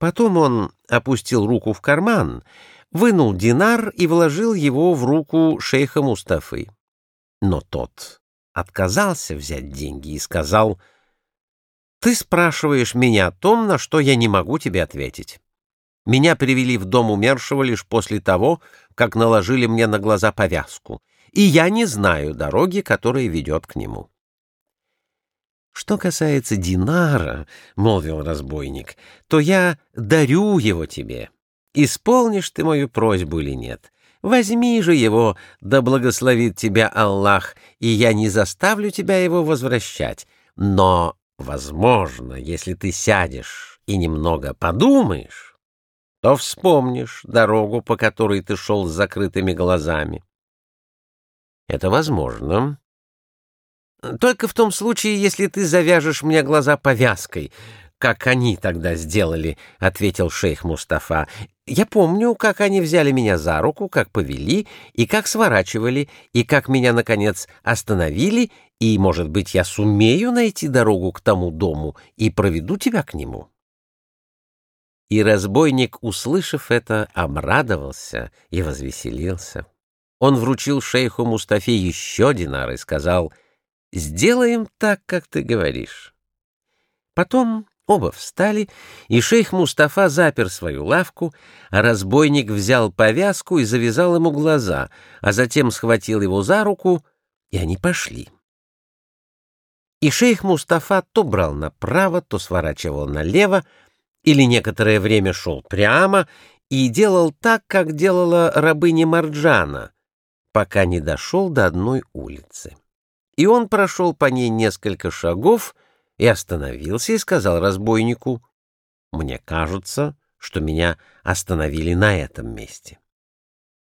Потом он опустил руку в карман, вынул динар и вложил его в руку шейха Мустафы. Но тот отказался взять деньги и сказал, «Ты спрашиваешь меня о том, на что я не могу тебе ответить. Меня привели в дом умершего лишь после того, как наложили мне на глаза повязку, и я не знаю дороги, которая ведет к нему». «Что касается Динара, — молвил разбойник, — то я дарю его тебе. Исполнишь ты мою просьбу или нет? Возьми же его, да благословит тебя Аллах, и я не заставлю тебя его возвращать. Но, возможно, если ты сядешь и немного подумаешь, то вспомнишь дорогу, по которой ты шел с закрытыми глазами. Это возможно, только в том случае, если ты завяжешь мне глаза повязкой, как они тогда сделали, — ответил шейх Мустафа. Я помню, как они взяли меня за руку, как повели, и как сворачивали, и как меня, наконец, остановили, и, может быть, я сумею найти дорогу к тому дому и проведу тебя к нему. И разбойник, услышав это, обрадовался и возвеселился. Он вручил шейху Мустафе еще динар и сказал — Сделаем так, как ты говоришь. Потом оба встали, и шейх Мустафа запер свою лавку, а разбойник взял повязку и завязал ему глаза, а затем схватил его за руку, и они пошли. И шейх Мустафа то брал направо, то сворачивал налево, или некоторое время шел прямо и делал так, как делала рабыня Марджана, пока не дошел до одной улицы и он прошел по ней несколько шагов и остановился и сказал разбойнику, «Мне кажется, что меня остановили на этом месте».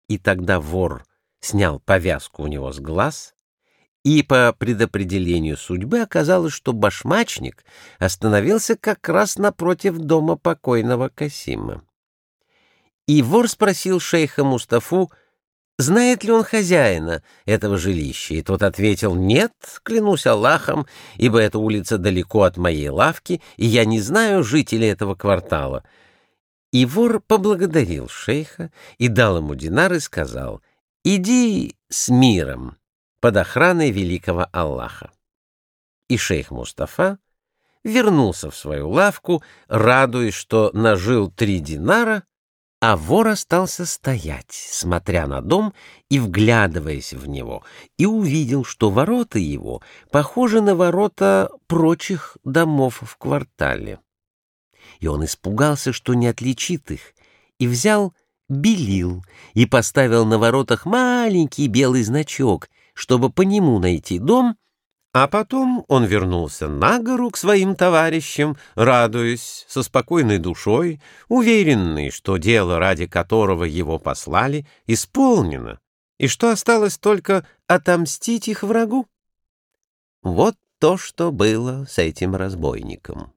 И тогда вор снял повязку у него с глаз, и по предопределению судьбы оказалось, что башмачник остановился как раз напротив дома покойного Касима. И вор спросил шейха Мустафу, знает ли он хозяина этого жилища, и тот ответил, «Нет, клянусь Аллахом, ибо эта улица далеко от моей лавки, и я не знаю жителей этого квартала». И вор поблагодарил шейха и дал ему динар и сказал, «Иди с миром под охраной великого Аллаха». И шейх Мустафа вернулся в свою лавку, радуясь, что нажил три динара, а вор остался стоять, смотря на дом и вглядываясь в него, и увидел, что ворота его похожи на ворота прочих домов в квартале. И он испугался, что не отличит их, и взял белил и поставил на воротах маленький белый значок, чтобы по нему найти дом — а потом он вернулся на гору к своим товарищам, радуясь, со спокойной душой, уверенный, что дело, ради которого его послали, исполнено, и что осталось только отомстить их врагу. Вот то, что было с этим разбойником.